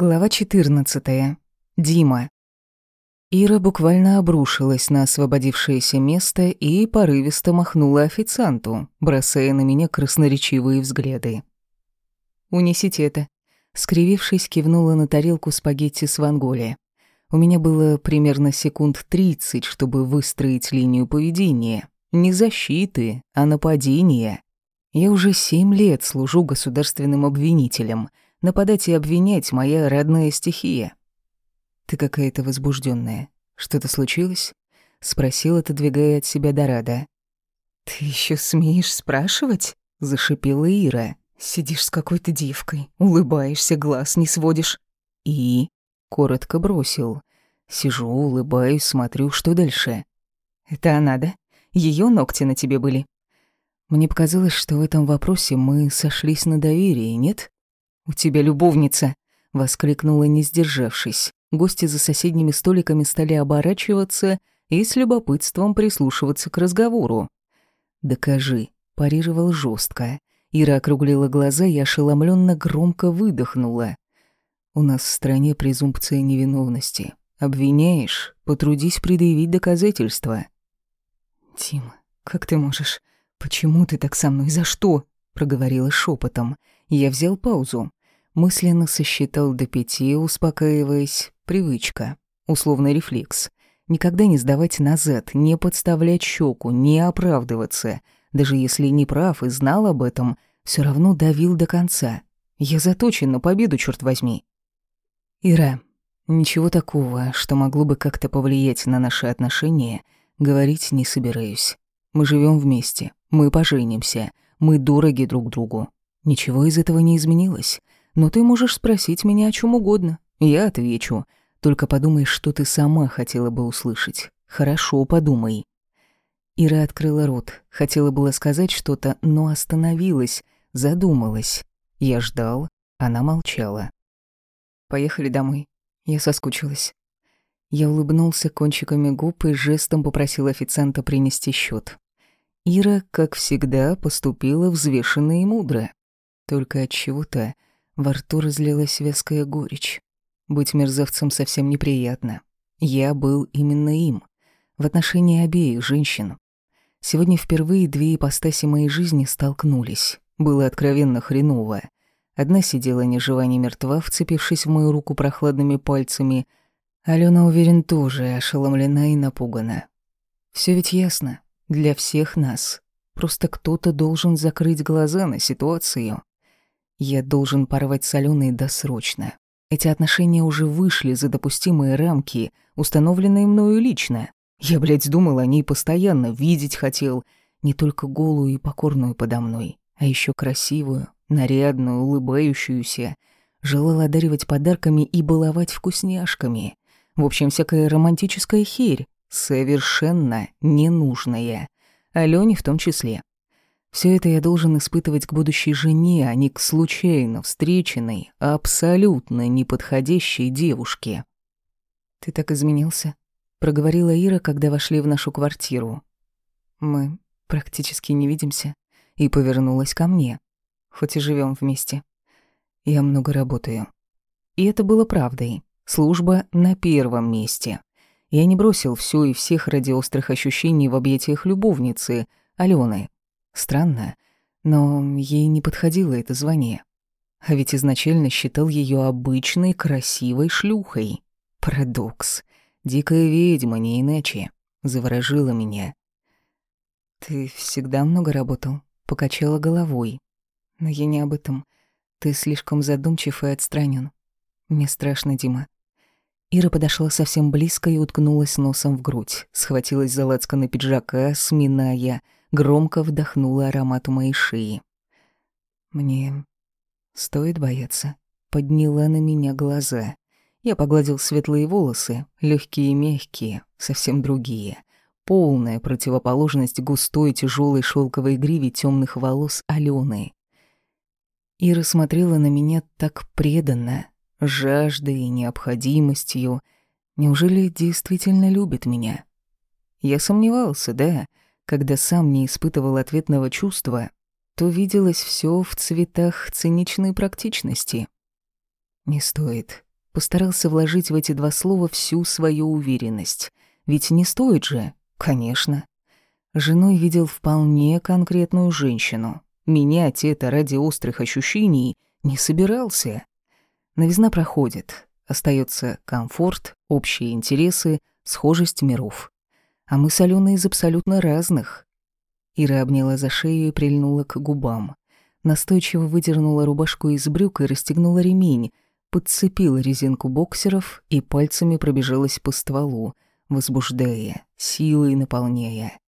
Глава 14. Дима. Ира буквально обрушилась на освободившееся место и порывисто махнула официанту, бросая на меня красноречивые взгляды. «Унесите это». Скривившись, кивнула на тарелку спагетти с ванголи. У меня было примерно секунд тридцать, чтобы выстроить линию поведения. Не защиты, а нападения. Я уже семь лет служу государственным обвинителем — Нападать и обвинять — моя родная стихия. Ты какая-то возбужденная. Что-то случилось? Спросил, отодвигая от себя Дорада. Ты еще смеешь спрашивать? Зашипела Ира. Сидишь с какой-то девкой, улыбаешься, глаз не сводишь. И коротко бросил. Сижу, улыбаюсь, смотрю, что дальше. Это она, да? Ее ногти на тебе были. Мне показалось, что в этом вопросе мы сошлись на доверии, нет? «У тебя любовница!» — воскликнула, не сдержавшись. Гости за соседними столиками стали оборачиваться и с любопытством прислушиваться к разговору. «Докажи», — парировал жестко. Ира округлила глаза и ошеломленно громко выдохнула. «У нас в стране презумпция невиновности. Обвиняешь, потрудись предъявить доказательства». «Тима, как ты можешь? Почему ты так со мной? За что?» — проговорила шепотом. Я взял паузу. Мысленно сосчитал до пяти, успокаиваясь. Привычка. Условный рефлекс. Никогда не сдавать назад, не подставлять щеку, не оправдываться. Даже если не прав и знал об этом, все равно давил до конца. Я заточен на победу, черт возьми. Ира, ничего такого, что могло бы как-то повлиять на наши отношения, говорить не собираюсь. Мы живем вместе, мы поженимся, мы дороги друг другу. Ничего из этого не изменилось. Но ты можешь спросить меня о чем угодно. Я отвечу. Только подумай, что ты сама хотела бы услышать. Хорошо, подумай». Ира открыла рот. Хотела было сказать что-то, но остановилась, задумалась. Я ждал, она молчала. «Поехали домой. Я соскучилась». Я улыбнулся кончиками губ и жестом попросил официанта принести счет. Ира, как всегда, поступила взвешенно и мудро. Только от чего-то во рту разлилась вязкая горечь. Быть мерзавцем совсем неприятно. Я был именно им. В отношении обеих женщин. Сегодня впервые две ипостаси моей жизни столкнулись. Было откровенно хреново. Одна сидела ни жива, ни мертва, вцепившись в мою руку прохладными пальцами. Алена, уверен, тоже ошеломлена и напугана. Все ведь ясно. Для всех нас. Просто кто-то должен закрыть глаза на ситуацию. Я должен порвать с Аленой досрочно. Эти отношения уже вышли за допустимые рамки, установленные мною лично. Я, блядь, думал о ней постоянно, видеть хотел. Не только голую и покорную подо мной, а еще красивую, нарядную, улыбающуюся. Желал одаривать подарками и баловать вкусняшками. В общем, всякая романтическая херь, совершенно ненужная. Алёне в том числе. Все это я должен испытывать к будущей жене, а не к случайно встреченной, абсолютно неподходящей девушке. «Ты так изменился?» — проговорила Ира, когда вошли в нашу квартиру. «Мы практически не видимся», и повернулась ко мне. «Хоть и живем вместе. Я много работаю». И это было правдой. Служба на первом месте. Я не бросил все и всех ради острых ощущений в объятиях любовницы, Алены. Странно, но ей не подходило это звание. А ведь изначально считал ее обычной красивой шлюхой. Парадокс. Дикая ведьма, не иначе. Заворожила меня. «Ты всегда много работал?» Покачала головой. «Но я не об этом. Ты слишком задумчив и отстранен. Мне страшно, Дима». Ира подошла совсем близко и уткнулась носом в грудь, схватилась за лацканы пиджака, сминая — громко вдохнула аромат у моей шеи. «Мне стоит бояться?» Подняла на меня глаза. Я погладил светлые волосы, легкие и мягкие, совсем другие. Полная противоположность густой тяжелой шелковой гриве темных волос Алены. Ира смотрела на меня так преданно, жаждой и необходимостью. Неужели действительно любит меня? Я сомневался, да, когда сам не испытывал ответного чувства, то виделось все в цветах циничной практичности. «Не стоит», Постарался вложить в эти два слова всю свою уверенность. Ведь не стоит же, конечно. Женой видел вполне конкретную женщину. Менять это ради острых ощущений не собирался. Новизна проходит. Остается комфорт, общие интересы, схожесть миров. А мы с Аленой из абсолютно разных. Ира обняла за шею и прильнула к губам. Настойчиво выдернула рубашку из брюк и расстегнула ремень, подцепила резинку боксеров и пальцами пробежалась по стволу, возбуждая, силой наполняя.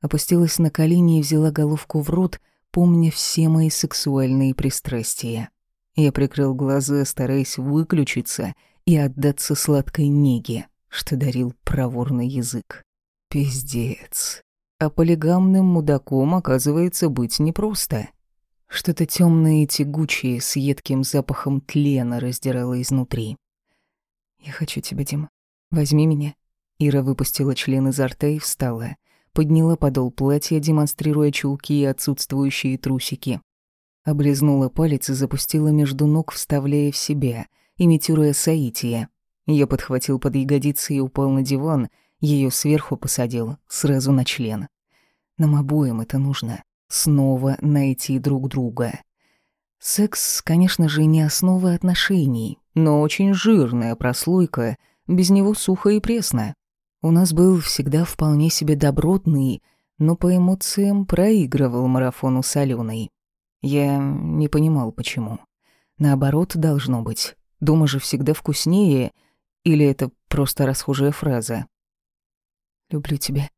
Опустилась на колени и взяла головку в рот, помня все мои сексуальные пристрастия. Я прикрыл глаза, стараясь выключиться и отдаться сладкой неге, что дарил проворный язык. Пиздец. А полигамным мудаком, оказывается, быть непросто. Что-то темное и тягучее с едким запахом тлена раздирало изнутри. «Я хочу тебя, Дима. Возьми меня». Ира выпустила член изо рта и встала. Подняла подол платья, демонстрируя чулки и отсутствующие трусики. Облизнула палец и запустила между ног, вставляя в себя, имитируя соитие. Я подхватил под ягодицы и упал на диван, ее сверху посадил, сразу на член. Нам обоим это нужно. Снова найти друг друга. Секс, конечно же, не основа отношений, но очень жирная прослойка, без него сухо и пресно. У нас был всегда вполне себе добротный, но по эмоциям проигрывал марафону с Аленой. Я не понимал, почему. Наоборот, должно быть. Дома же всегда вкуснее, или это просто расхожая фраза? «Люблю тебя».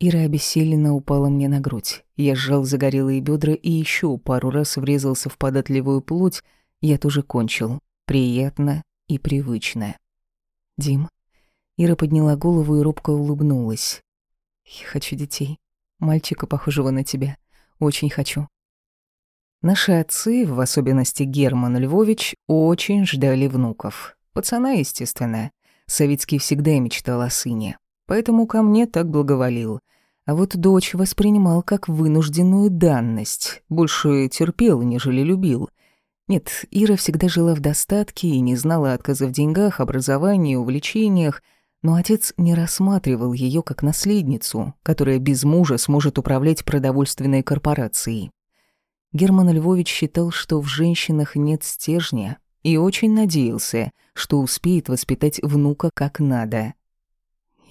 Ира обессиленно упала мне на грудь. Я сжал загорелые бедра и еще пару раз врезался в податливую плоть. Я тоже кончил. Приятно и привычно. «Дим». Ира подняла голову и робко улыбнулась. «Я хочу детей. Мальчика, похожего на тебя. Очень хочу. Наши отцы, в особенности Герман Львович, очень ждали внуков. Пацана, естественно. Савицкий всегда мечтал о сыне. Поэтому ко мне так благоволил. А вот дочь воспринимал как вынужденную данность. Больше терпел, нежели любил. Нет, Ира всегда жила в достатке и не знала отказа в деньгах, образовании, увлечениях, но отец не рассматривал ее как наследницу, которая без мужа сможет управлять продовольственной корпорацией. Герман Львович считал, что в женщинах нет стержня, и очень надеялся, что успеет воспитать внука как надо.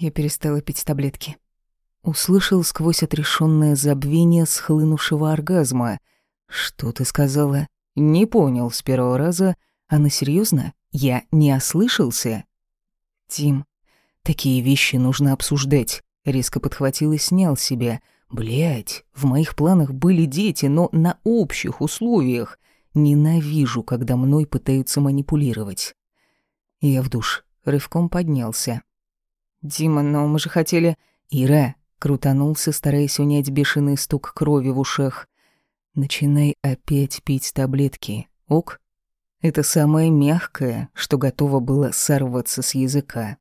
Я перестала пить таблетки. Услышал сквозь отрешенное забвение схлынувшего оргазма. «Что ты сказала?» «Не понял с первого раза. Она серьезно? Я не ослышался?» «Тим, такие вещи нужно обсуждать», — резко подхватил и снял себя, Блять, в моих планах были дети, но на общих условиях. Ненавижу, когда мной пытаются манипулировать. Я в душ, рывком поднялся. «Дима, но мы же хотели...» «Ира!» — крутанулся, стараясь унять бешеный стук крови в ушах. «Начинай опять пить таблетки, ок?» Это самое мягкое, что готово было сорваться с языка.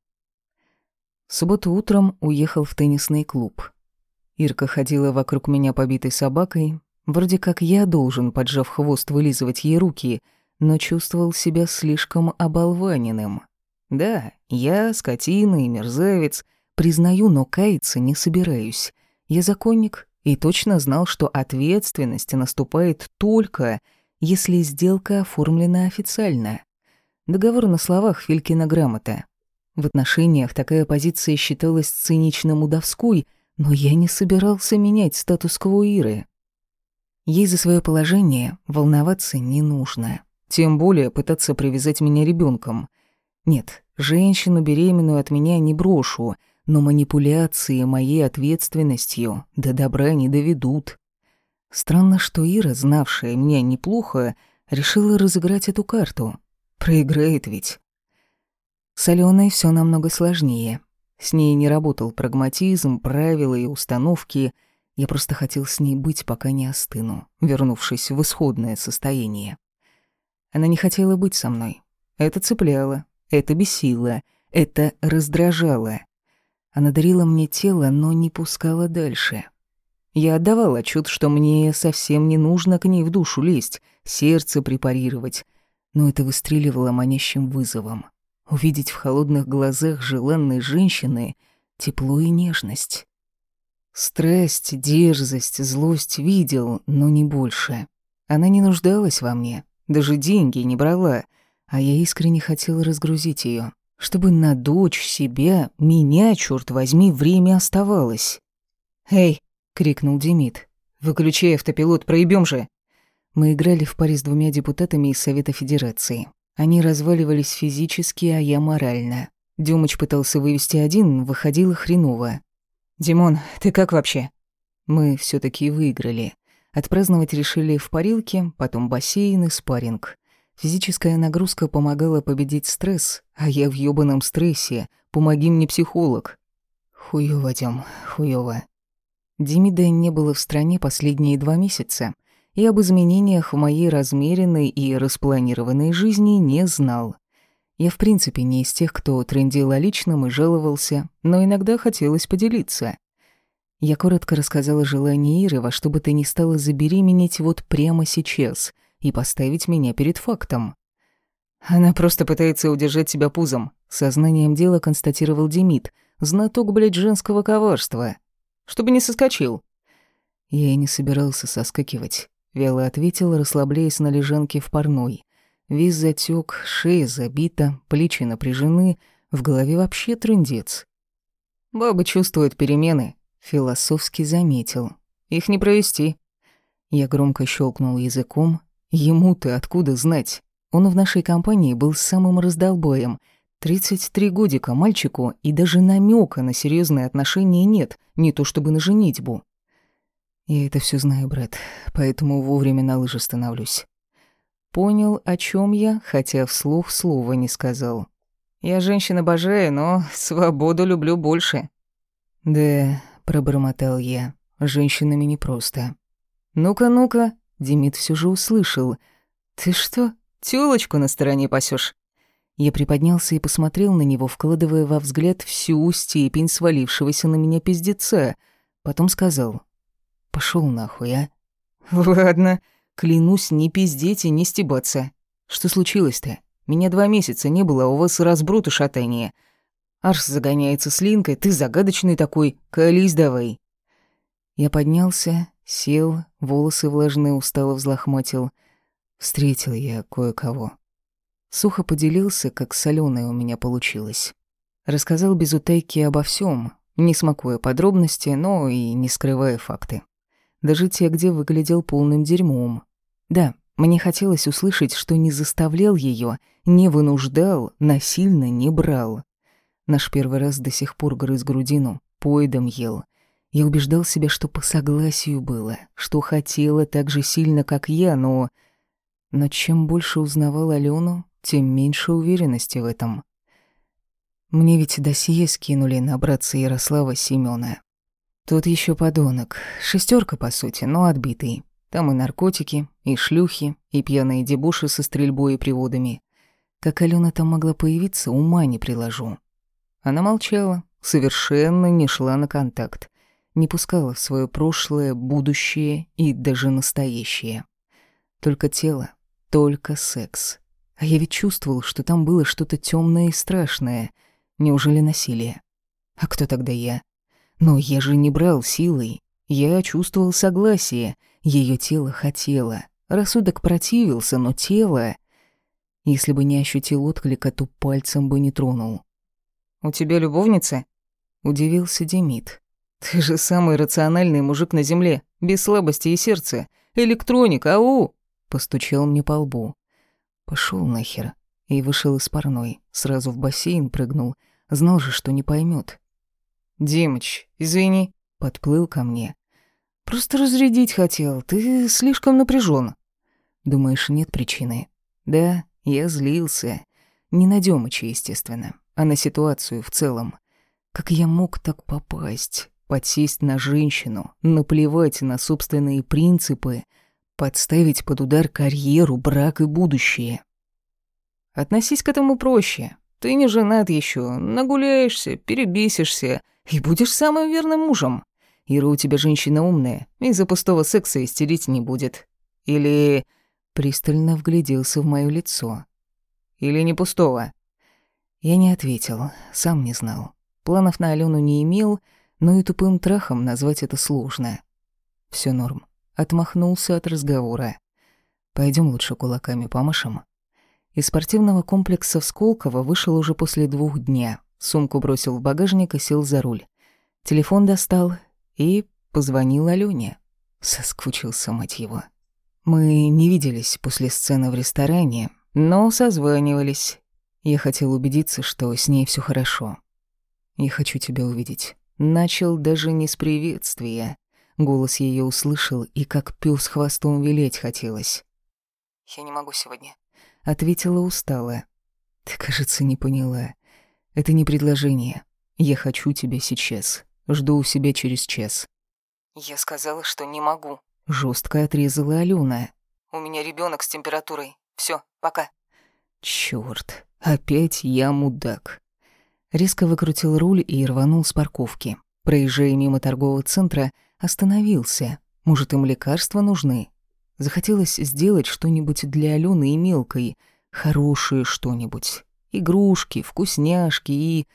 В субботу утром уехал в теннисный клуб. Ирка ходила вокруг меня побитой собакой. Вроде как я должен, поджав хвост, вылизывать ей руки, но чувствовал себя слишком оболваненным. Да, я скотина и мерзавец, признаю, но каяться не собираюсь. Я законник и точно знал, что ответственность наступает только, если сделка оформлена официально. Договор на словах Филькина грамота. В отношениях такая позиция считалась цинично-мудовской — но я не собирался менять статус-кво Иры. Ей за свое положение волноваться не нужно. Тем более пытаться привязать меня ребенком. Нет, женщину беременную от меня не брошу, но манипуляции моей ответственностью до добра не доведут. Странно, что Ира, знавшая меня неплохо, решила разыграть эту карту. Проиграет ведь. С Аленой всё намного сложнее. С ней не работал прагматизм, правила и установки. Я просто хотел с ней быть, пока не остыну, вернувшись в исходное состояние. Она не хотела быть со мной. Это цепляло, это бесило, это раздражало. Она дарила мне тело, но не пускала дальше. Я отдавал отчет, что мне совсем не нужно к ней в душу лезть, сердце препарировать, но это выстреливало манящим вызовом. увидеть в холодных глазах желанной женщины тепло и нежность. Страсть, дерзость, злость видел, но не больше. Она не нуждалась во мне, даже деньги не брала, а я искренне хотел разгрузить ее, чтобы на дочь, себя, меня, черт возьми, время оставалось. «Эй!» — крикнул Демид. «Выключай автопилот, проебем же!» Мы играли в паре с двумя депутатами из Совета Федерации. Они разваливались физически, а я морально. Дюмыч пытался вывести один, выходило хреново. «Димон, ты как вообще?» Мы все таки выиграли. Отпраздновать решили в парилке, потом бассейн и спарринг. Физическая нагрузка помогала победить стресс, а я в ёбаном стрессе. Помоги мне, психолог. Хуёво, Дём, хуёво. Демида не было в стране последние два месяца и об изменениях в моей размеренной и распланированной жизни не знал. Я в принципе не из тех, кто трендил о личном и жаловался, но иногда хотелось поделиться. Я коротко рассказала желание Иры во что бы то ни стало забеременеть вот прямо сейчас и поставить меня перед фактом. Она просто пытается удержать себя пузом, сознанием дела констатировал Демид, знаток, блядь, женского коварства. Чтобы не соскочил. Я и не собирался соскакивать. Вяло ответил, расслабляясь на лежанке в парной. Весь затек, шея забита, плечи напряжены, в голове вообще трындец. Бабы чувствуют перемены, философски заметил. Их не провести. Я громко щелкнул языком. Ему-то откуда знать? Он в нашей компании был самым раздолбоем. 33 годика мальчику, и даже намека на серьезные отношения нет, не то чтобы на женитьбу. Я это все знаю, брат, поэтому вовремя на лыжи становлюсь. Понял, о чем я, хотя вслух слова не сказал. Я женщин обожаю, но свободу люблю больше. Да, пробормотал я. Женщинами непросто. Ну-ка, ну-ка, Демид все же услышал. Ты что, тёлочку на стороне пасёшь? Я приподнялся и посмотрел на него, вкладывая во взгляд всю степень свалившегося на меня пиздеца. Потом сказал: Пошел нахуй, а? Ладно, клянусь не пиздеть и не стебаться. Что случилось-то? Меня два месяца не было, а у вас разброд и шатание. Арш загоняется с Линкой, ты загадочный такой, колись давай. Я поднялся, сел, волосы влажные устало взлохматил. Встретил я кое-кого. Сухо поделился, как солёное у меня получилось. Рассказал без утайки обо всем, не смакуя подробности, но и не скрывая факты даже те, где выглядел полным дерьмом. Да, мне хотелось услышать, что не заставлял ее, не вынуждал, насильно не брал. Наш первый раз до сих пор грыз грудину, поедом ел. Я убеждал себя, что по согласию было, что хотела так же сильно, как я, но... Но чем больше узнавал Алену, тем меньше уверенности в этом. Мне ведь досье скинули на братца Ярослава Семёна. Тут еще подонок. Шестерка, по сути, но отбитый. Там и наркотики, и шлюхи, и пьяные дебуши со стрельбой и приводами. Как Алена там могла появиться, ума не приложу. Она молчала, совершенно не шла на контакт. Не пускала в свое прошлое, будущее и даже настоящее. Только тело, только секс. А я ведь чувствовал, что там было что-то темное и страшное. Неужели насилие? А кто тогда я? Но я же не брал силой. Я чувствовал согласие. Ее тело хотело. Рассудок противился, но тело... Если бы не ощутил отклика, то пальцем бы не тронул. «У тебя любовница?» — удивился Демид. «Ты же самый рациональный мужик на земле, без слабости и сердца. Электроник, ау!» — постучал мне по лбу. Пошел нахер. И вышел из парной. Сразу в бассейн прыгнул. Знал же, что не поймет. «Димыч, извини», — подплыл ко мне. «Просто разрядить хотел, ты слишком напряжен. «Думаешь, нет причины?» «Да, я злился. Не на Дёмыча, естественно, а на ситуацию в целом. Как я мог так попасть? Подсесть на женщину, наплевать на собственные принципы, подставить под удар карьеру, брак и будущее?» «Относись к этому проще. Ты не женат еще, нагуляешься, перебесишься, и будешь самым верным мужем. Ира у тебя женщина умная, из-за пустого секса истерить не будет. Или...» Пристально вгляделся в моё лицо. «Или не пустого?» Я не ответил, сам не знал. Планов на Алену не имел, но и тупым трахом назвать это сложно. Все норм. Отмахнулся от разговора. Пойдем лучше кулаками помашем. Из спортивного комплекса в Сколково вышел уже после двух дня. Сумку бросил в багажник и сел за руль. Телефон достал и позвонил Алёне. Соскучился, мать его. Мы не виделись после сцены в ресторане, но созванивались. Я хотел убедиться, что с ней все хорошо. Я хочу тебя увидеть. Начал даже не с приветствия. Голос ее услышал, и как пёс хвостом велеть хотелось. «Я не могу сегодня», — ответила устало. «Ты, кажется, не поняла. Это не предложение. Я хочу тебя сейчас. Жду у себя через час». «Я сказала, что не могу», — жестко отрезала Алена. «У меня ребенок с температурой. Все, пока». Черт, опять я мудак. Резко выкрутил руль и рванул с парковки. Проезжая мимо торгового центра, остановился. Может, им лекарства нужны? Захотелось сделать что-нибудь для Алены и мелкой, хорошее что-нибудь. Игрушки, вкусняшки и...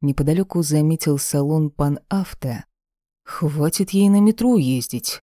Неподалеку заметил салон «Пан Авто». Хватит ей на метро ездить.